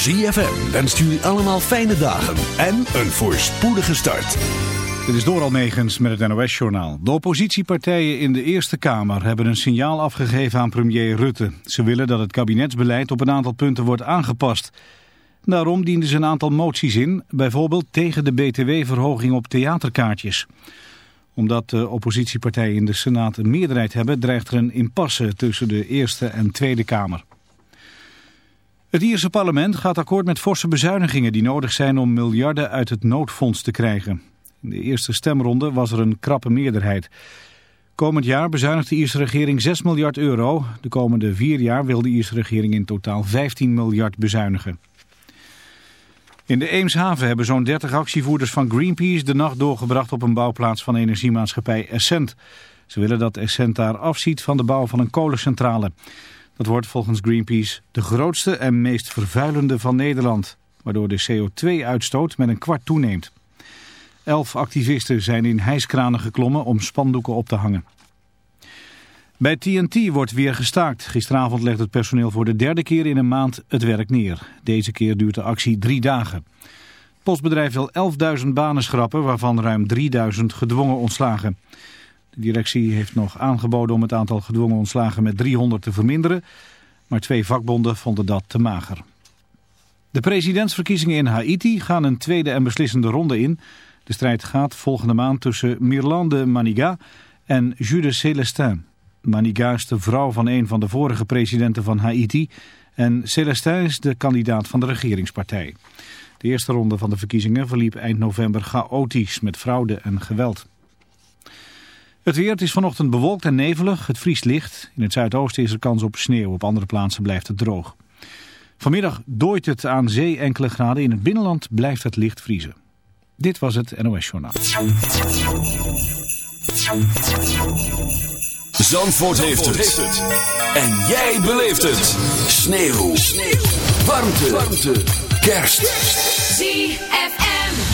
ZFM wenst jullie allemaal fijne dagen en een voorspoedige start. Dit is Doral Megens met het NOS-journaal. De oppositiepartijen in de Eerste Kamer hebben een signaal afgegeven aan premier Rutte. Ze willen dat het kabinetsbeleid op een aantal punten wordt aangepast. Daarom dienden ze een aantal moties in, bijvoorbeeld tegen de btw-verhoging op theaterkaartjes. Omdat de oppositiepartijen in de Senaat een meerderheid hebben, dreigt er een impasse tussen de Eerste en Tweede Kamer. Het Ierse parlement gaat akkoord met forse bezuinigingen die nodig zijn om miljarden uit het noodfonds te krijgen. In de eerste stemronde was er een krappe meerderheid. Komend jaar bezuinigt de Ierse regering 6 miljard euro. De komende vier jaar wil de Ierse regering in totaal 15 miljard bezuinigen. In de Eemshaven hebben zo'n 30 actievoerders van Greenpeace de nacht doorgebracht op een bouwplaats van energiemaatschappij Essent. Ze willen dat Essent daar afziet van de bouw van een kolencentrale. Dat wordt volgens Greenpeace de grootste en meest vervuilende van Nederland, waardoor de CO2-uitstoot met een kwart toeneemt. Elf activisten zijn in hijskranen geklommen om spandoeken op te hangen. Bij TNT wordt weer gestaakt. Gisteravond legt het personeel voor de derde keer in een maand het werk neer. Deze keer duurt de actie drie dagen. Het postbedrijf wil 11.000 banen schrappen, waarvan ruim 3.000 gedwongen ontslagen. De directie heeft nog aangeboden om het aantal gedwongen ontslagen met 300 te verminderen, maar twee vakbonden vonden dat te mager. De presidentsverkiezingen in Haiti gaan een tweede en beslissende ronde in. De strijd gaat volgende maand tussen Mirland de Maniga en Jules Celestin. Maniga is de vrouw van een van de vorige presidenten van Haiti en Celestin is de kandidaat van de regeringspartij. De eerste ronde van de verkiezingen verliep eind november chaotisch met fraude en geweld. Het weer, het is vanochtend bewolkt en nevelig. Het vriest licht. In het zuidoosten is er kans op sneeuw. Op andere plaatsen blijft het droog. Vanmiddag dooit het aan zee enkele graden. In het binnenland blijft het licht vriezen. Dit was het NOS Journaal. Zandvoort, heeft, het. En jij beleeft het. Sneeuw. sneeuw. Warmte. Warmte. Kerst. ZFM.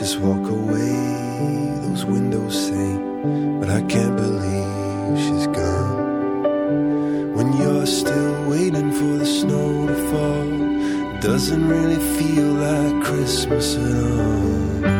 Just walk away, those windows say, but I can't believe she's gone. When you're still waiting for the snow to fall, doesn't really feel like Christmas at all.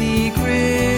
secret.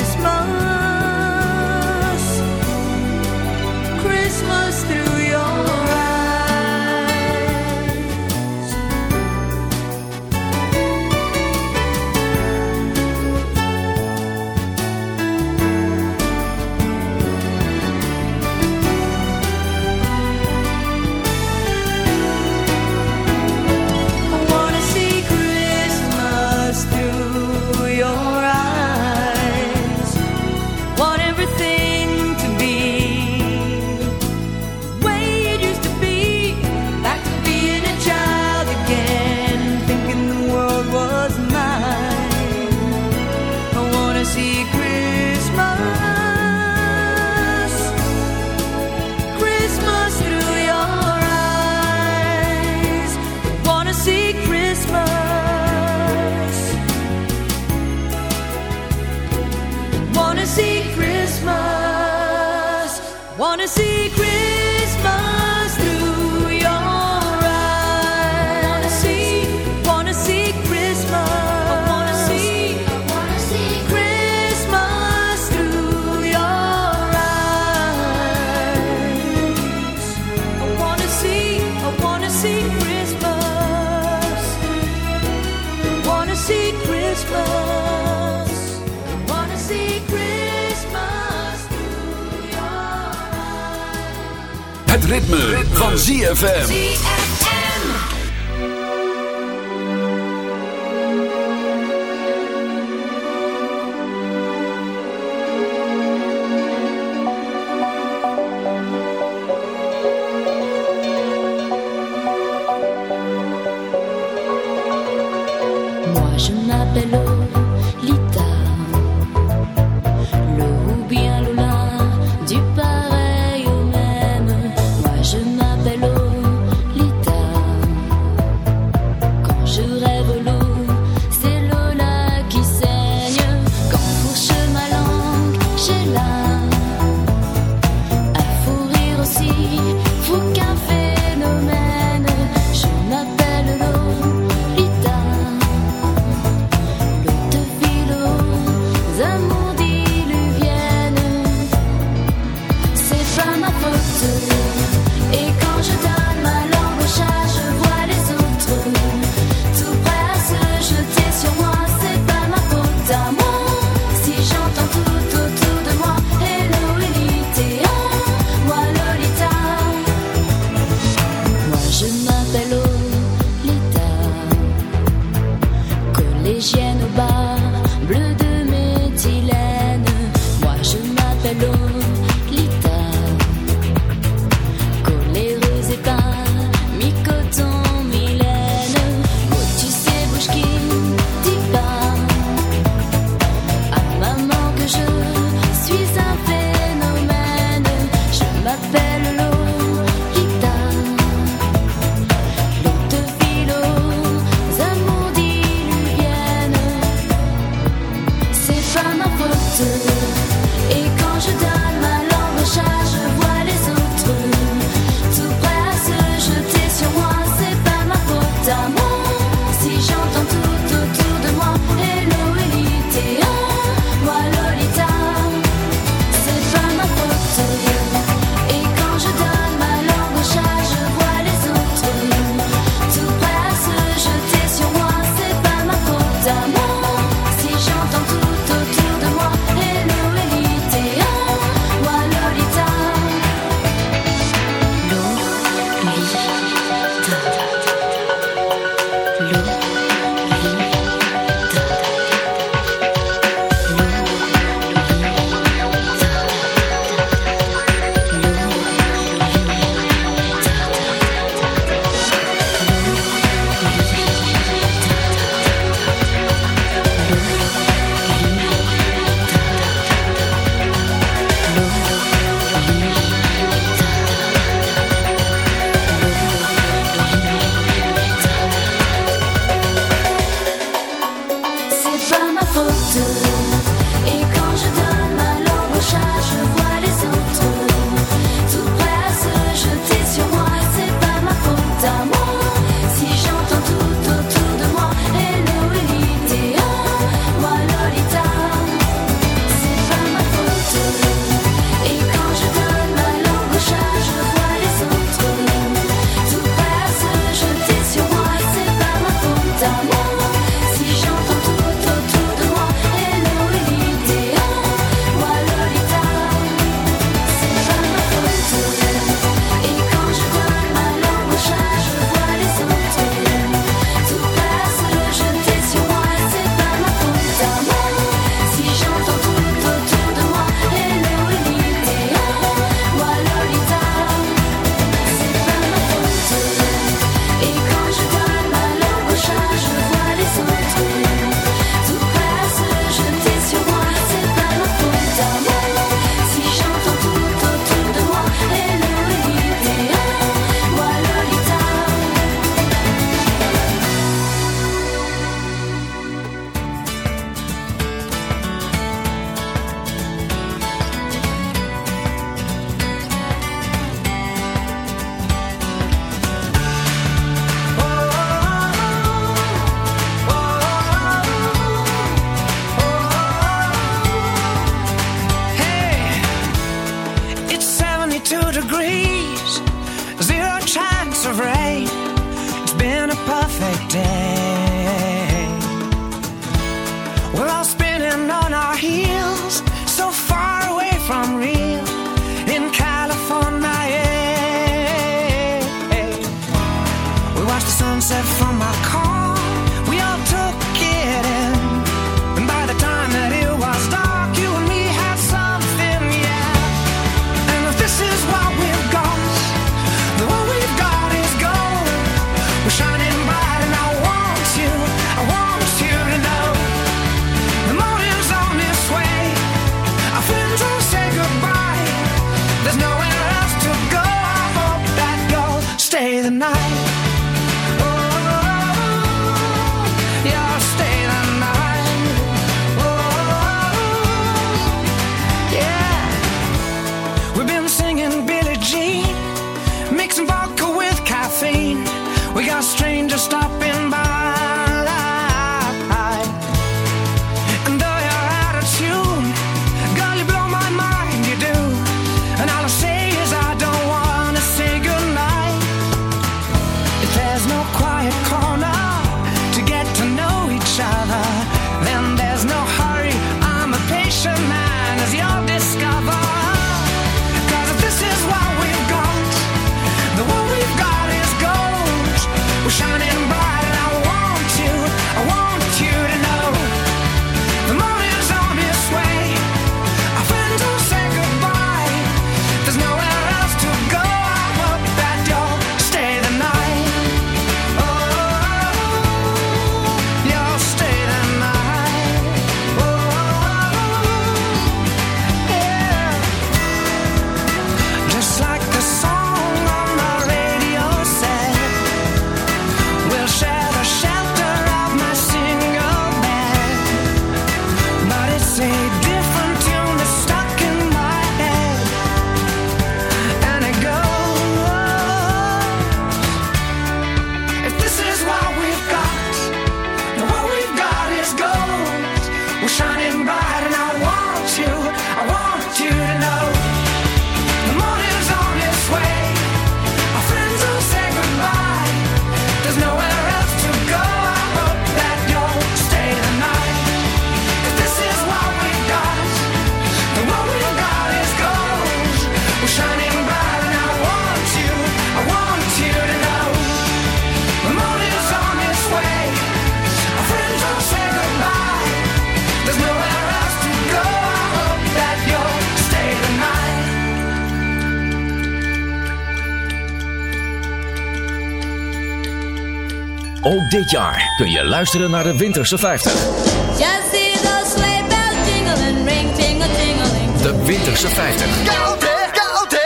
Dit jaar kun je luisteren naar de Winterse 50. Just see those sleigh bells jingling, ring, tingle, tingling. De Winterse 50.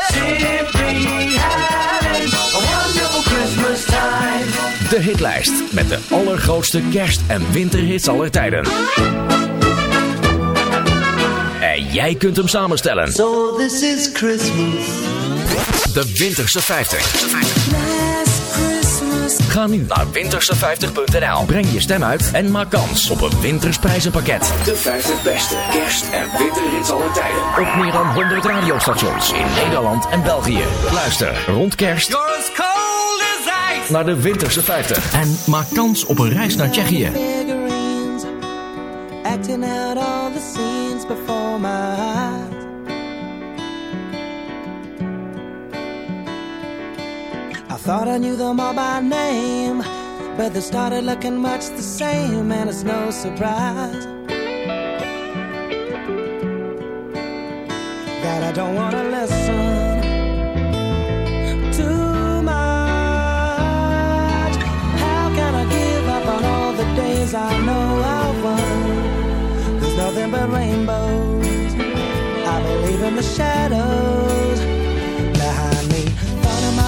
Simply having a wonderful Christmas time. De hitlijst met de allergrootste kerst- en winterhits aller tijden. En jij kunt hem samenstellen. So this is Christmas. De Winterse 50. Ga nu naar winterse50.nl. Breng je stem uit en maak kans op een wintersprijzenpakket. De 50 beste kerst- en winterhits aller tijden. Op meer dan 100 radiostations in Nederland en België. Luister rond kerst You're as cold as ice. naar de Winterse 50. En maak kans op een reis naar Tsjechië. figurines, acting out all the scenes before my eyes. Thought I knew them all by name, but they started looking much the same, and it's no surprise that I don't want to listen too much. How can I give up on all the days I know I won? There's nothing but rainbows. I believe in the shadows.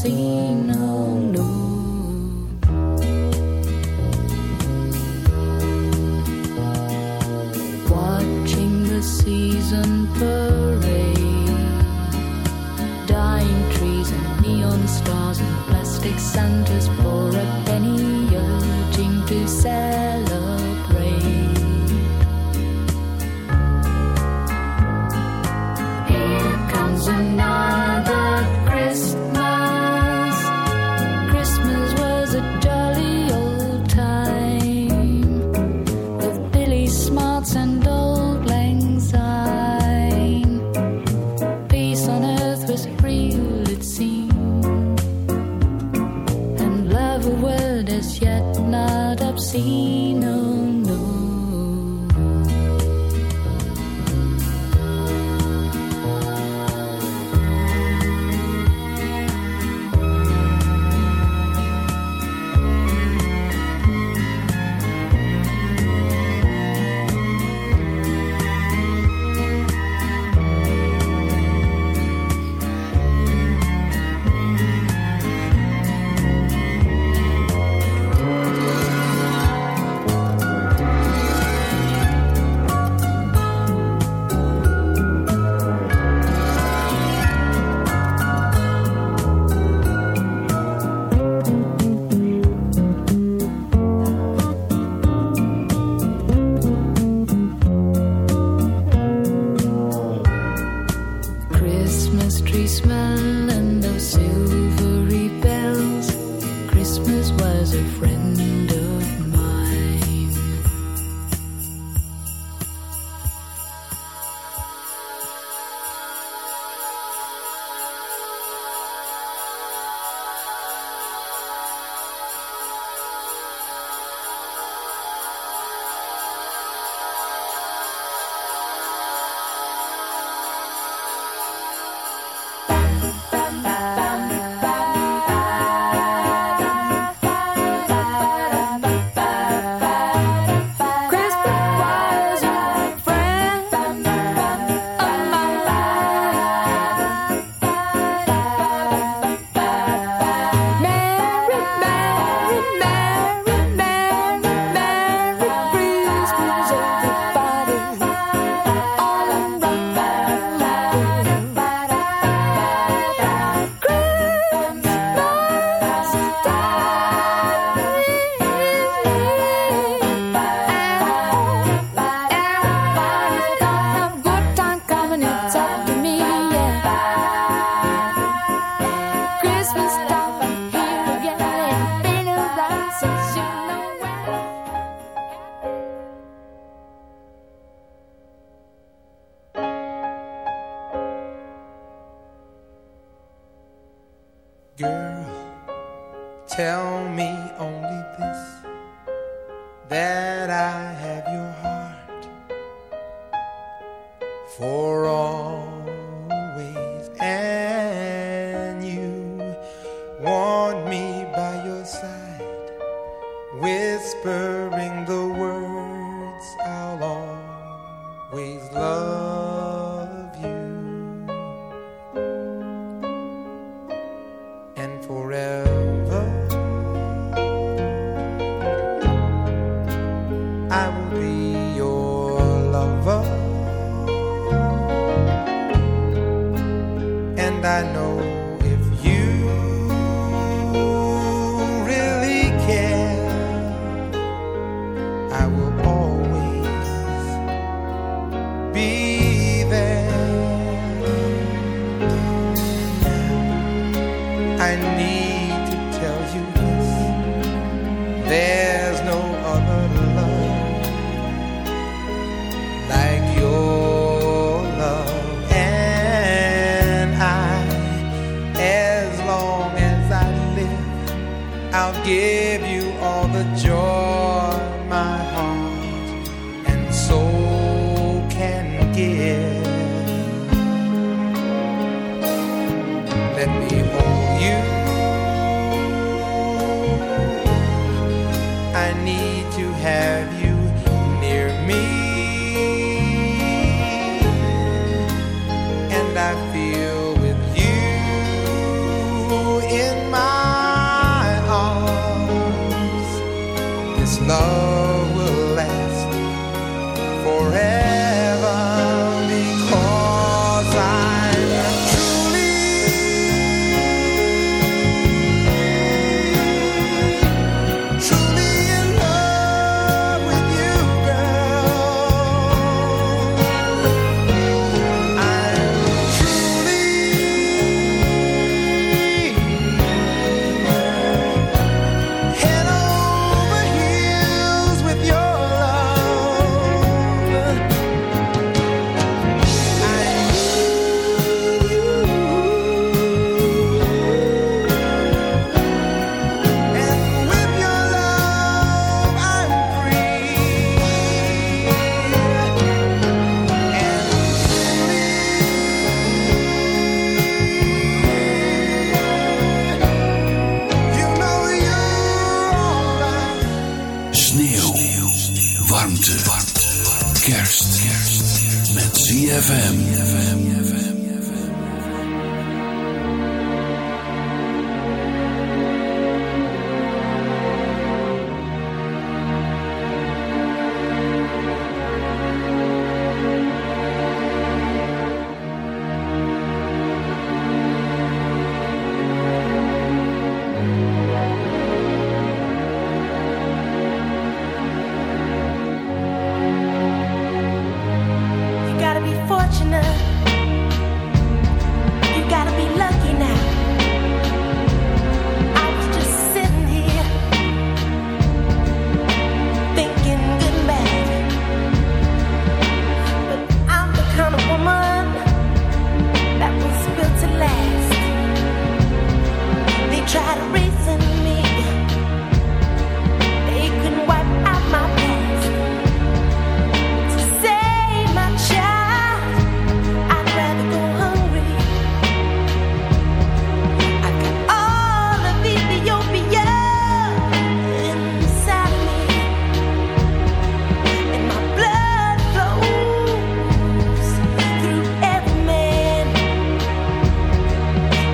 casino.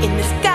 in the sky.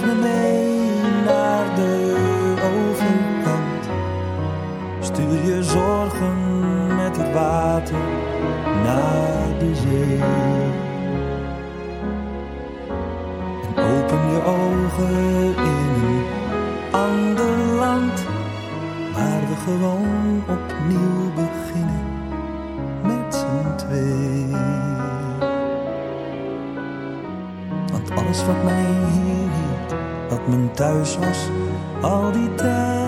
me mee naar de overkant. Stuur je zorgen met het water naar de zee. En open je ogen in een ander land, waar we gewoon opnieuw beginnen met z'n twee. Want alles wat mij hier dat men thuis was al die tijd.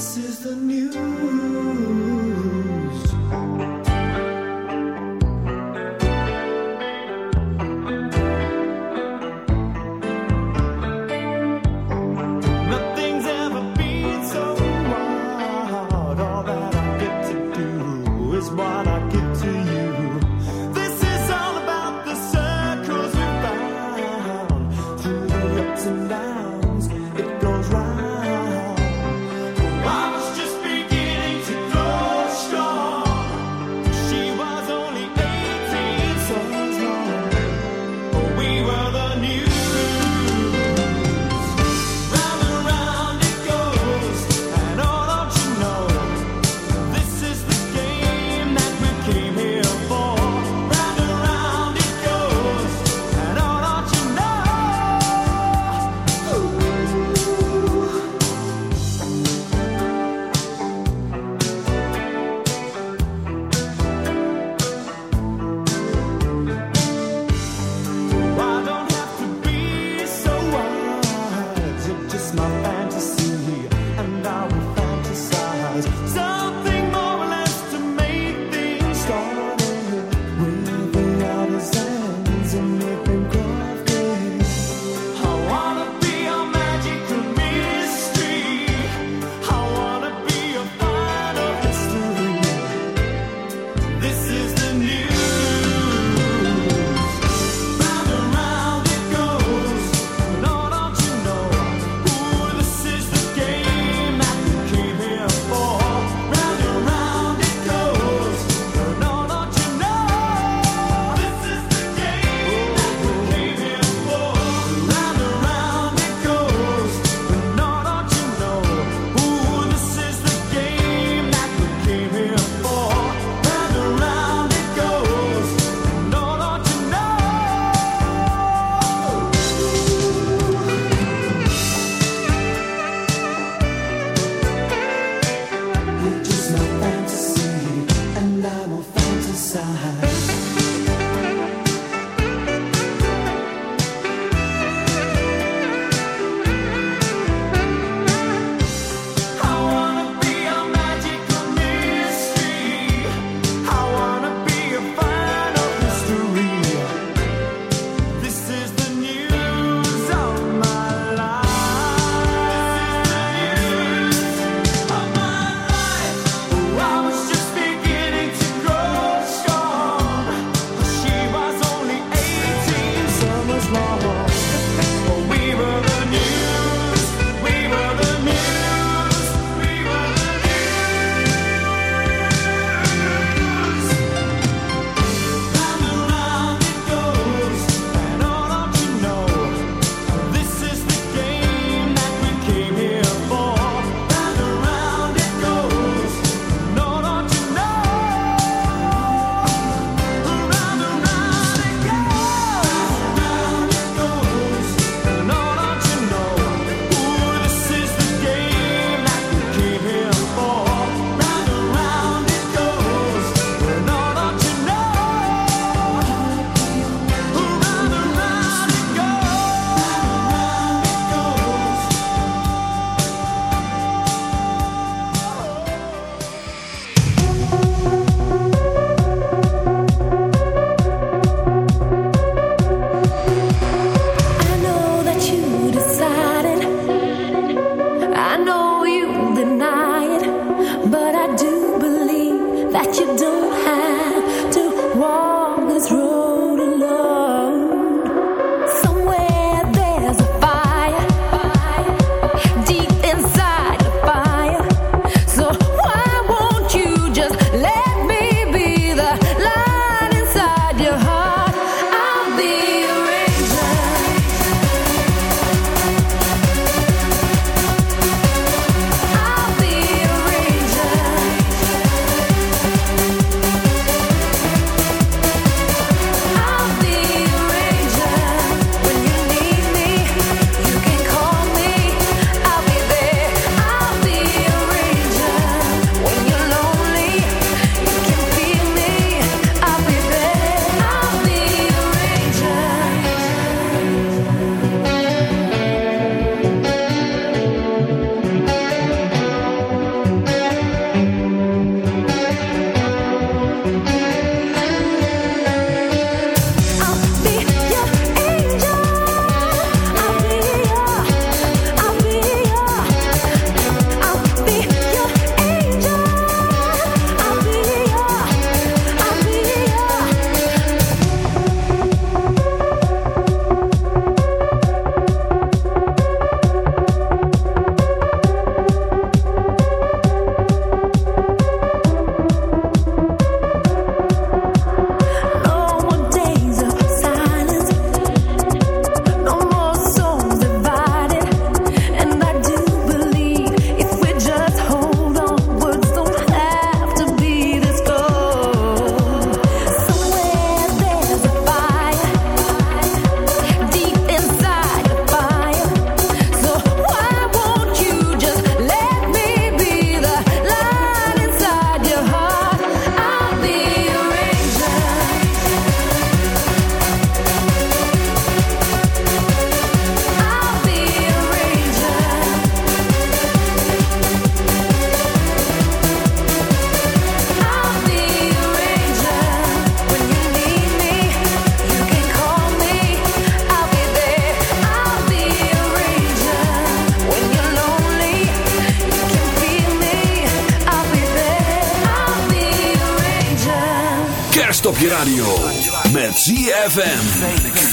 This is the news.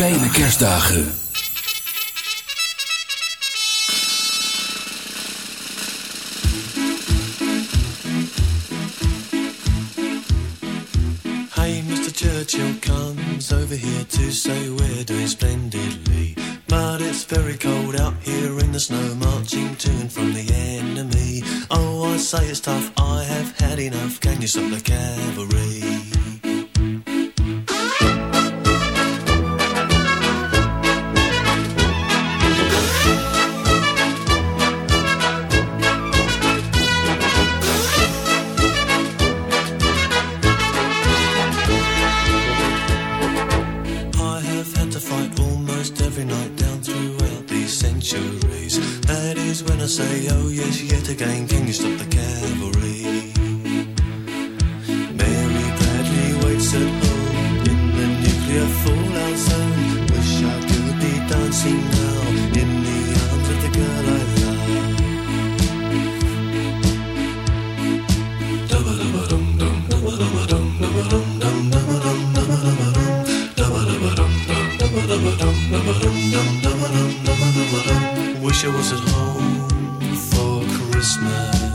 Fijne, kerstdagen. Wish I was at home for Christmas.